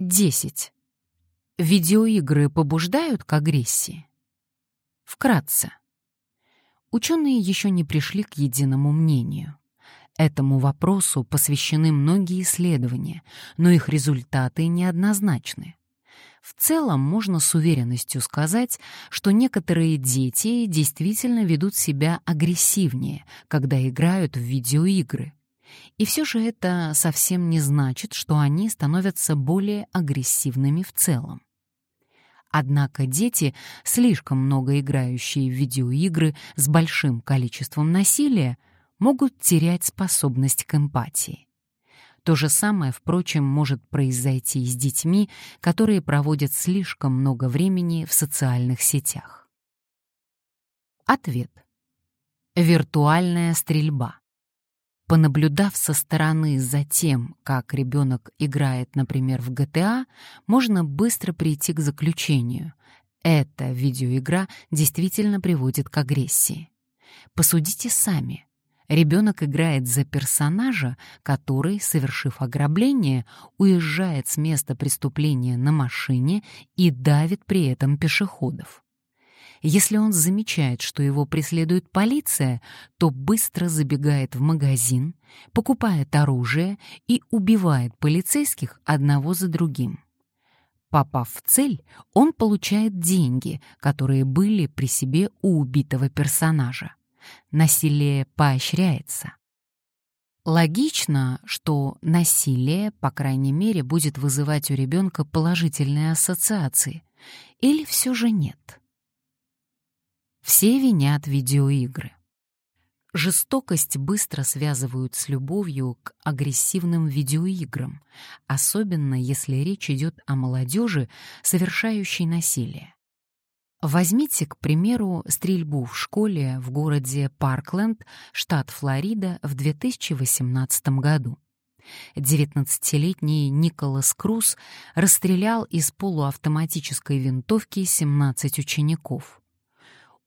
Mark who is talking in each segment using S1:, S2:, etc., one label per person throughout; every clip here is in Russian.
S1: 10. Видеоигры побуждают к агрессии? Вкратце. Ученые еще не пришли к единому мнению. Этому вопросу посвящены многие исследования, но их результаты неоднозначны. В целом можно с уверенностью сказать, что некоторые дети действительно ведут себя агрессивнее, когда играют в видеоигры, и все же это совсем не значит, что они становятся более агрессивными в целом. Однако дети, слишком много играющие в видеоигры с большим количеством насилия, могут терять способность к эмпатии. То же самое, впрочем, может произойти и с детьми, которые проводят слишком много времени в социальных сетях. Ответ. Виртуальная стрельба. Понаблюдав со стороны за тем, как ребенок играет, например, в GTA, можно быстро прийти к заключению. Эта видеоигра действительно приводит к агрессии. Посудите сами. Ребенок играет за персонажа, который, совершив ограбление, уезжает с места преступления на машине и давит при этом пешеходов. Если он замечает, что его преследует полиция, то быстро забегает в магазин, покупает оружие и убивает полицейских одного за другим. Попав в цель, он получает деньги, которые были при себе у убитого персонажа. Насилие поощряется. Логично, что насилие, по крайней мере, будет вызывать у ребенка положительные ассоциации. Или все же нет? Все винят видеоигры. Жестокость быстро связывают с любовью к агрессивным видеоиграм, особенно если речь идет о молодежи, совершающей насилие. Возьмите, к примеру, стрельбу в школе в городе Паркленд, штат Флорида, в 2018 году. 19-летний Николас Круз расстрелял из полуавтоматической винтовки 17 учеников.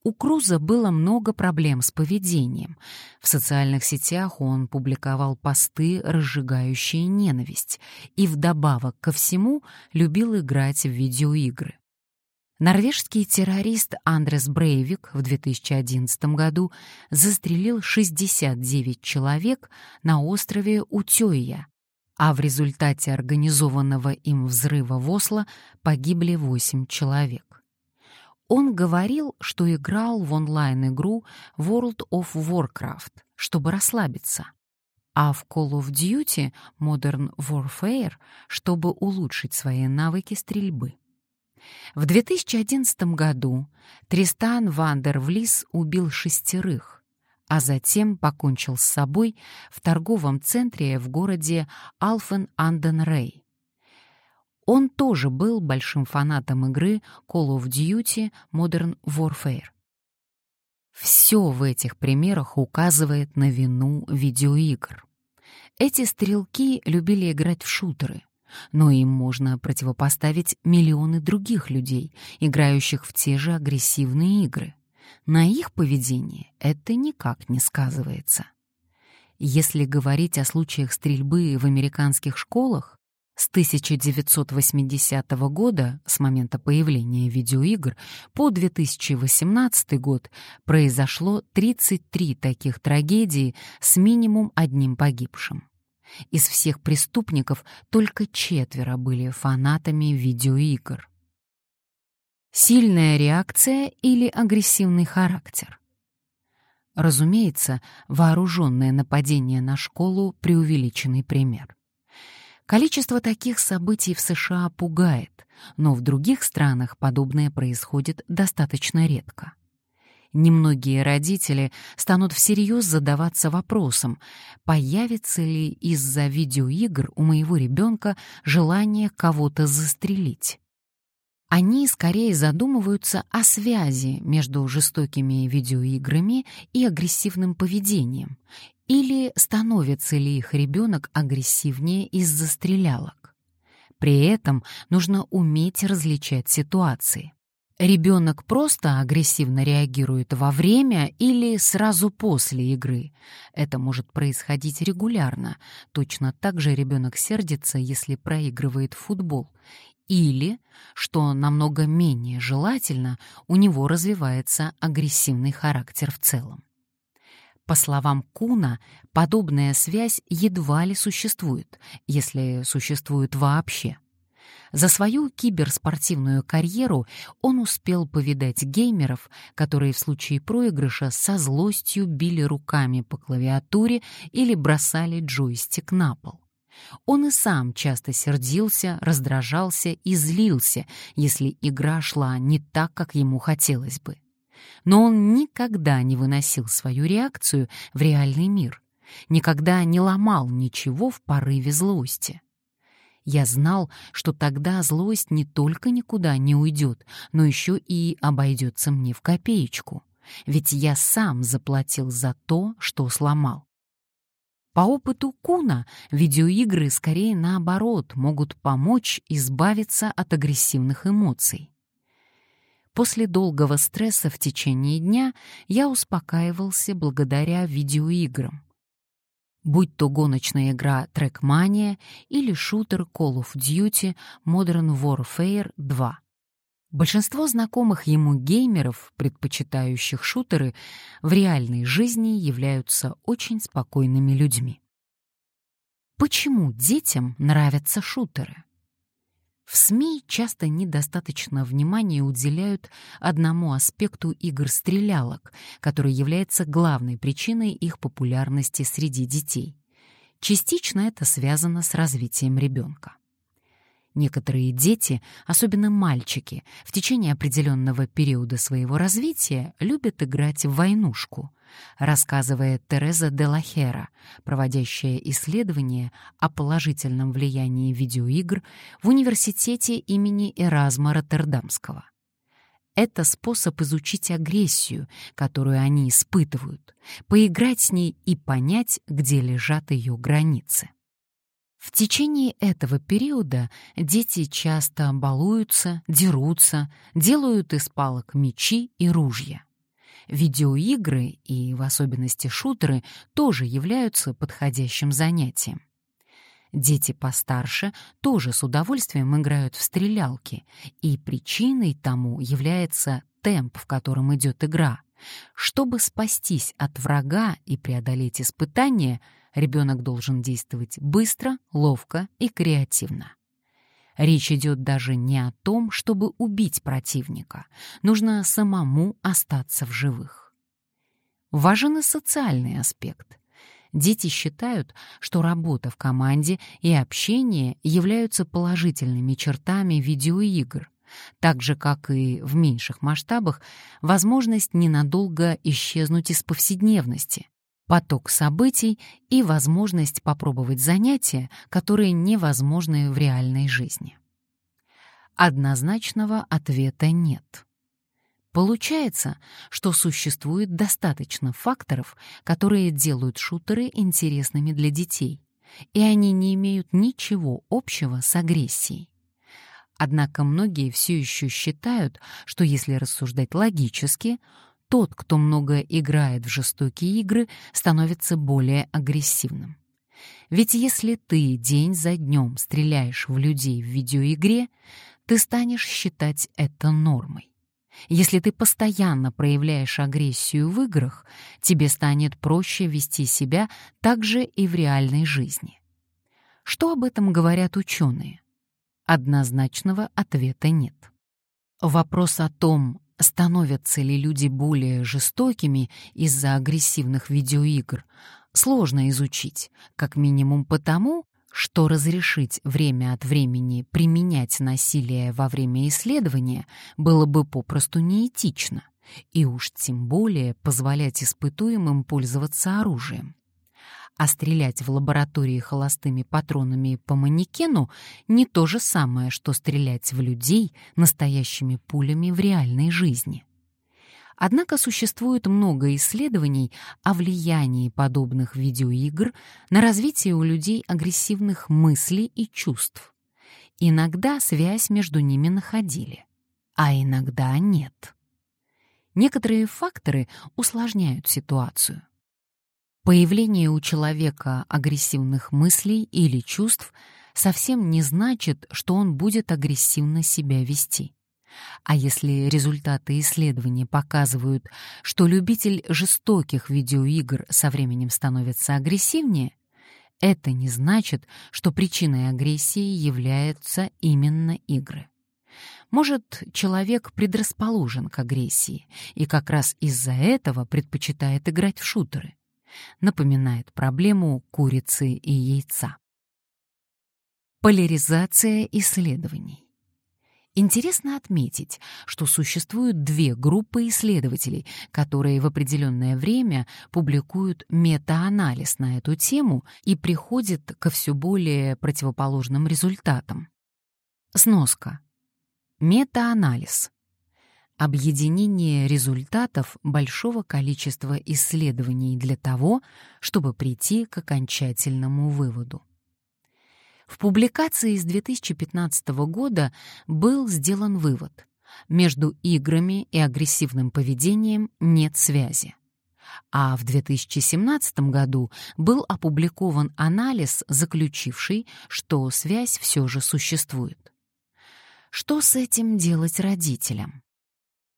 S1: У Круза было много проблем с поведением. В социальных сетях он публиковал посты, разжигающие ненависть, и вдобавок ко всему любил играть в видеоигры. Норвежский террорист Андрес Брейвик в 2011 году застрелил 69 человек на острове Утёя, а в результате организованного им взрыва в Осло погибли 8 человек. Он говорил, что играл в онлайн-игру World of Warcraft, чтобы расслабиться, а в Call of Duty Modern Warfare, чтобы улучшить свои навыки стрельбы. В 2011 году Тристан Вандер Влис убил шестерых, а затем покончил с собой в торговом центре в городе Алфен-Анден-Рей. Он тоже был большим фанатом игры Call of Duty Modern Warfare. Все в этих примерах указывает на вину видеоигр. Эти стрелки любили играть в шутеры, но им можно противопоставить миллионы других людей, играющих в те же агрессивные игры. На их поведение это никак не сказывается. Если говорить о случаях стрельбы в американских школах, с 1980 года, с момента появления видеоигр, по 2018 год произошло 33 таких трагедии с минимум одним погибшим. Из всех преступников только четверо были фанатами видеоигр. Сильная реакция или агрессивный характер? Разумеется, вооруженное нападение на школу — преувеличенный пример. Количество таких событий в США пугает, но в других странах подобное происходит достаточно редко. Немногие родители станут всерьез задаваться вопросом, появится ли из-за видеоигр у моего ребенка желание кого-то застрелить. Они скорее задумываются о связи между жестокими видеоиграми и агрессивным поведением или становится ли их ребенок агрессивнее из-за стрелялок? При этом нужно уметь различать ситуации. Ребенок просто агрессивно реагирует во время или сразу после игры. Это может происходить регулярно. Точно так же ребенок сердится, если проигрывает футбол. Или, что намного менее желательно, у него развивается агрессивный характер в целом. По словам Куна, подобная связь едва ли существует, если существует вообще. За свою киберспортивную карьеру он успел повидать геймеров, которые в случае проигрыша со злостью били руками по клавиатуре или бросали джойстик на пол. Он и сам часто сердился, раздражался и злился, если игра шла не так, как ему хотелось бы. Но он никогда не выносил свою реакцию в реальный мир, никогда не ломал ничего в порыве злости. Я знал, что тогда злость не только никуда не уйдет, но еще и обойдется мне в копеечку. Ведь я сам заплатил за то, что сломал. По опыту Куна видеоигры скорее наоборот могут помочь избавиться от агрессивных эмоций. После долгого стресса в течение дня я успокаивался благодаря видеоиграм будь то гоночная игра Trackmania или шутер Call of Duty Modern Warfare 2. Большинство знакомых ему геймеров, предпочитающих шутеры, в реальной жизни являются очень спокойными людьми. Почему детям нравятся шутеры? В СМИ часто недостаточно внимания уделяют одному аспекту игр-стрелялок, который является главной причиной их популярности среди детей. Частично это связано с развитием ребенка. Некоторые дети, особенно мальчики, в течение определенного периода своего развития любят играть в войнушку, рассказывает Тереза де Лахера, проводящая исследование о положительном влиянии видеоигр в университете имени Эразма Роттердамского. Это способ изучить агрессию, которую они испытывают, поиграть с ней и понять, где лежат ее границы. В течение этого периода дети часто балуются, дерутся, делают из палок мечи и ружья. Видеоигры и в особенности шутеры тоже являются подходящим занятием. Дети постарше тоже с удовольствием играют в стрелялки, и причиной тому является темп, в котором идет игра. Чтобы спастись от врага и преодолеть испытания, ребенок должен действовать быстро, ловко и креативно. Речь идет даже не о том, чтобы убить противника. Нужно самому остаться в живых. Важен и социальный аспект. Дети считают, что работа в команде и общение являются положительными чертами видеоигр, так же, как и в меньших масштабах, возможность ненадолго исчезнуть из повседневности, поток событий и возможность попробовать занятия, которые невозможны в реальной жизни. Однозначного ответа нет. Получается, что существует достаточно факторов, которые делают шутеры интересными для детей, и они не имеют ничего общего с агрессией. Однако многие все еще считают, что если рассуждать логически, тот, кто много играет в жестокие игры, становится более агрессивным. Ведь если ты день за днем стреляешь в людей в видеоигре, ты станешь считать это нормой. Если ты постоянно проявляешь агрессию в играх, тебе станет проще вести себя так же и в реальной жизни. Что об этом говорят ученые? Однозначного ответа нет. Вопрос о том, Становятся ли люди более жестокими из-за агрессивных видеоигр, сложно изучить, как минимум потому, что разрешить время от времени применять насилие во время исследования было бы попросту неэтично, и уж тем более позволять испытуемым пользоваться оружием а стрелять в лаборатории холостыми патронами по манекену не то же самое, что стрелять в людей настоящими пулями в реальной жизни. Однако существует много исследований о влиянии подобных видеоигр на развитие у людей агрессивных мыслей и чувств. Иногда связь между ними находили. а иногда нет. Некоторые факторы усложняют ситуацию. Появление у человека агрессивных мыслей или чувств совсем не значит, что он будет агрессивно себя вести. А если результаты исследования показывают, что любитель жестоких видеоигр со временем становится агрессивнее, это не значит, что причиной агрессии являются именно игры. Может, человек предрасположен к агрессии и как раз из-за этого предпочитает играть в шутеры. Напоминает проблему курицы и яйца. Поляризация исследований. Интересно отметить, что существуют две группы исследователей, которые в определенное время публикуют метаанализ на эту тему и приходят ко все более противоположным результатам. Сноска. Метаанализ. Объединение результатов большого количества исследований для того, чтобы прийти к окончательному выводу. В публикации из 2015 года был сделан вывод. Между играми и агрессивным поведением нет связи. А в 2017 году был опубликован анализ, заключивший, что связь все же существует. Что с этим делать родителям?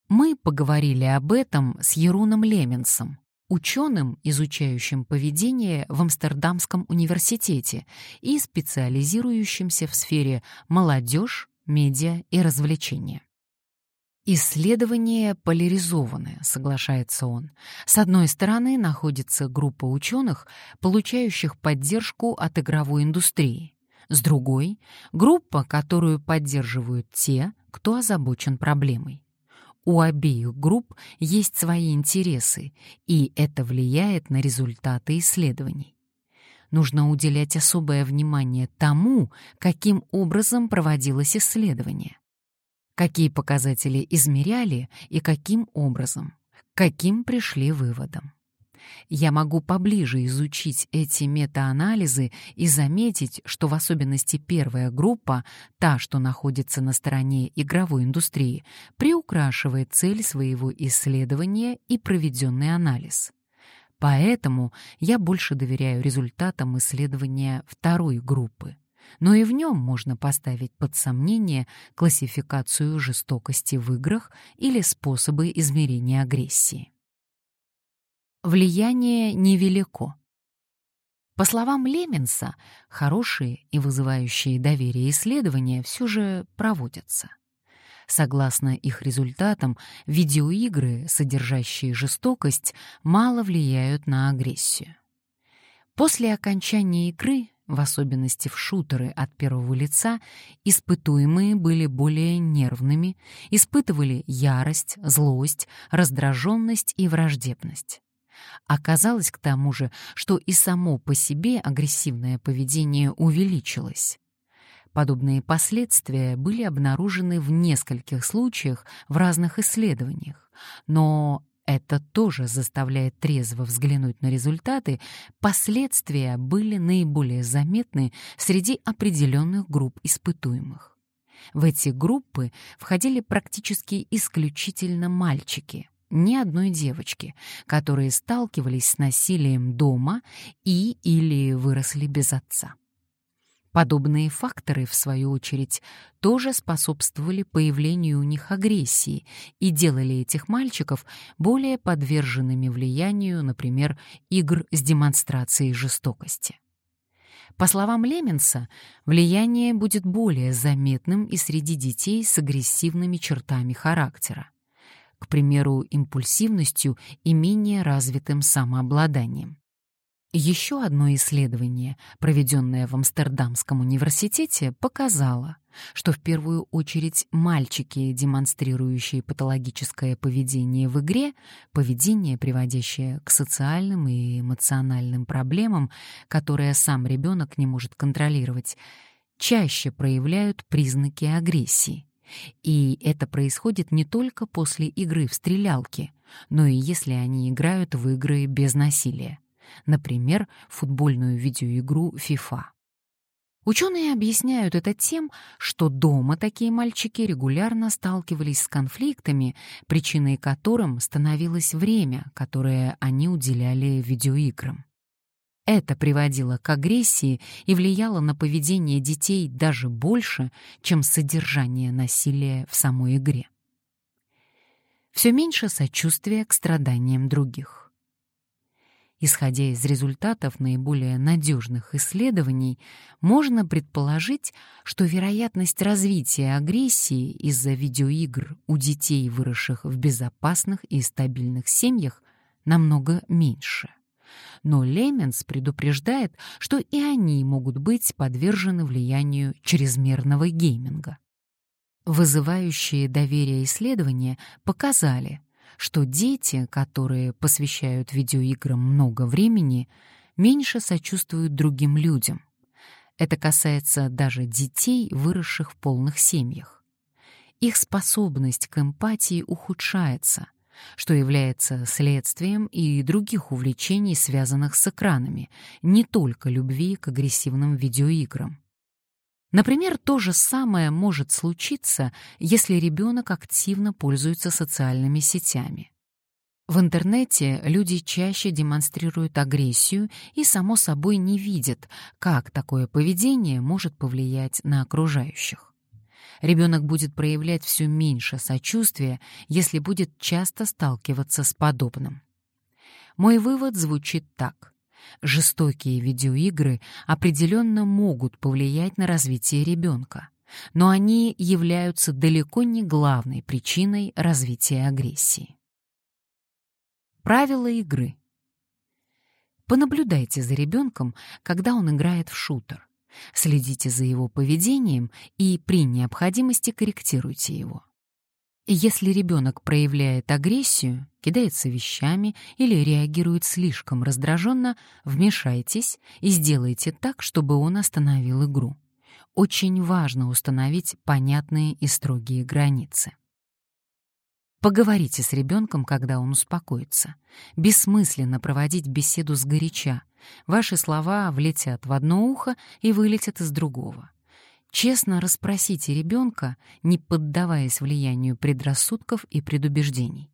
S1: Мы поговорили об этом с Еруном Леменсом, ученым, изучающим поведение в Амстердамском университете и специализирующимся в сфере молодежь, медиа и развлечения. Исследования поляризованы, соглашается он. С одной стороны, находится группа ученых, получающих поддержку от игровой индустрии. С другой — группа, которую поддерживают те, кто озабочен проблемой. У обеих групп есть свои интересы, и это влияет на результаты исследований. Нужно уделять особое внимание тому, каким образом проводилось исследование. Какие показатели измеряли и каким образом, каким пришли выводам я могу поближе изучить эти метаанализы и заметить, что в особенности первая группа, та, что находится на стороне игровой индустрии, приукрашивает цель своего исследования и проведенный анализ. Поэтому я больше доверяю результатам исследования второй группы. Но и в нем можно поставить под сомнение классификацию жестокости в играх или способы измерения агрессии влияние невелико. По словам Леменса, хорошие и вызывающие доверие исследования все же проводятся. Согласно их результатам, видеоигры, содержащие жестокость, мало влияют на агрессию. После окончания игры, в особенности в шутеры от первого лица, испытуемые были более нервными, испытывали ярость, злость, раздраженность и враждебность. Оказалось к тому же, что и само по себе агрессивное поведение увеличилось. Подобные последствия были обнаружены в нескольких случаях в разных исследованиях, но это тоже заставляет трезво взглянуть на результаты, последствия были наиболее заметны среди определенных групп испытуемых. В эти группы входили практически исключительно мальчики — ни одной девочки, которые сталкивались с насилием дома и или выросли без отца. Подобные факторы, в свою очередь, тоже способствовали появлению у них агрессии и делали этих мальчиков более подверженными влиянию, например, игр с демонстрацией жестокости. По словам Леменса, влияние будет более заметным и среди детей с агрессивными чертами характера к примеру, импульсивностью и менее развитым самообладанием. Еще одно исследование, проведенное в Амстердамском университете, показало, что в первую очередь мальчики, демонстрирующие патологическое поведение в игре, поведение, приводящее к социальным и эмоциональным проблемам, которые сам ребенок не может контролировать, чаще проявляют признаки агрессии. И это происходит не только после игры в стрелялки, но и если они играют в игры без насилия. Например, футбольную видеоигру FIFA. Ученые объясняют это тем, что дома такие мальчики регулярно сталкивались с конфликтами, причиной которым становилось время, которое они уделяли видеоиграм. Это приводило к агрессии и влияло на поведение детей даже больше, чем содержание насилия в самой игре. Все меньше сочувствия к страданиям других. Исходя из результатов наиболее надежных исследований, можно предположить, что вероятность развития агрессии из-за видеоигр у детей, выросших в безопасных и стабильных семьях, намного меньше. Но Леменс предупреждает, что и они могут быть подвержены влиянию чрезмерного гейминга. Вызывающие доверие исследования показали, что дети, которые посвящают видеоиграм много времени, меньше сочувствуют другим людям. Это касается даже детей, выросших в полных семьях. Их способность к эмпатии ухудшается, что является следствием и других увлечений, связанных с экранами, не только любви к агрессивным видеоиграм. Например, то же самое может случиться, если ребенок активно пользуется социальными сетями. В интернете люди чаще демонстрируют агрессию и, само собой, не видят, как такое поведение может повлиять на окружающих. Ребенок будет проявлять все меньше сочувствия, если будет часто сталкиваться с подобным. Мой вывод звучит так. Жестокие видеоигры определенно могут повлиять на развитие ребенка, но они являются далеко не главной причиной развития агрессии. Правила игры. Понаблюдайте за ребенком, когда он играет в шутер. Следите за его поведением и при необходимости корректируйте его. Если ребенок проявляет агрессию, кидается вещами или реагирует слишком раздраженно, вмешайтесь и сделайте так, чтобы он остановил игру. Очень важно установить понятные и строгие границы. Поговорите с ребенком, когда он успокоится. Бессмысленно проводить беседу с горяча. Ваши слова влетят в одно ухо и вылетят из другого. Честно расспросите ребенка, не поддаваясь влиянию предрассудков и предубеждений.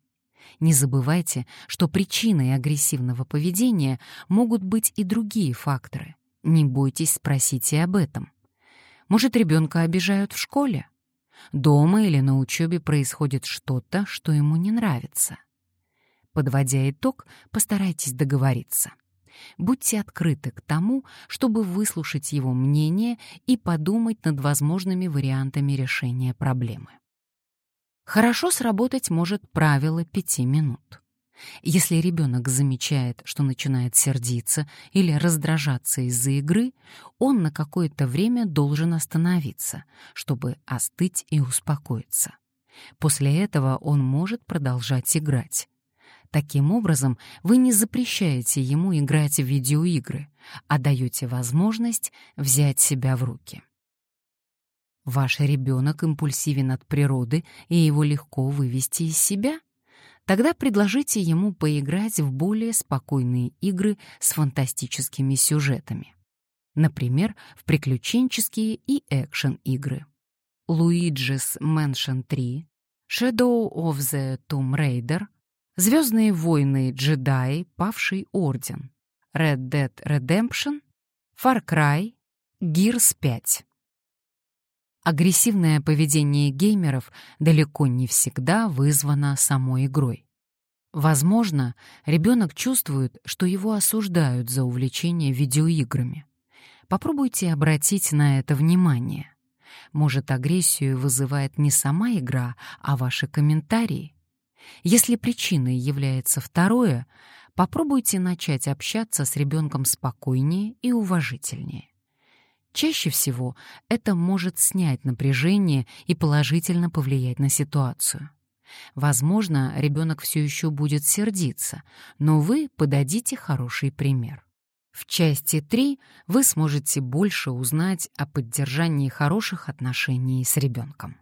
S1: Не забывайте, что причиной агрессивного поведения могут быть и другие факторы. Не бойтесь спросить и об этом. Может, ребенка обижают в школе? Дома или на учебе происходит что-то, что ему не нравится. Подводя итог, постарайтесь договориться. Будьте открыты к тому, чтобы выслушать его мнение и подумать над возможными вариантами решения проблемы. Хорошо сработать может правило пяти минут. Если ребенок замечает, что начинает сердиться или раздражаться из-за игры, он на какое-то время должен остановиться, чтобы остыть и успокоиться. После этого он может продолжать играть. Таким образом, вы не запрещаете ему играть в видеоигры, а даете возможность взять себя в руки. Ваш ребенок импульсивен от природы, и его легко вывести из себя? Тогда предложите ему поиграть в более спокойные игры с фантастическими сюжетами. Например, в приключенческие и экшен-игры. Luigi's Mansion 3, Shadow of the Tomb Raider, Звездные войны джедаи, Павший Орден, Red Dead Redemption, Far Cry, Gears 5. Агрессивное поведение геймеров далеко не всегда вызвано самой игрой. Возможно, ребенок чувствует, что его осуждают за увлечение видеоиграми. Попробуйте обратить на это внимание. Может, агрессию вызывает не сама игра, а ваши комментарии. Если причиной является второе, попробуйте начать общаться с ребенком спокойнее и уважительнее. Чаще всего это может снять напряжение и положительно повлиять на ситуацию. Возможно, ребенок все еще будет сердиться, но вы подадите хороший пример. В части 3 вы сможете больше узнать о поддержании хороших отношений с ребенком.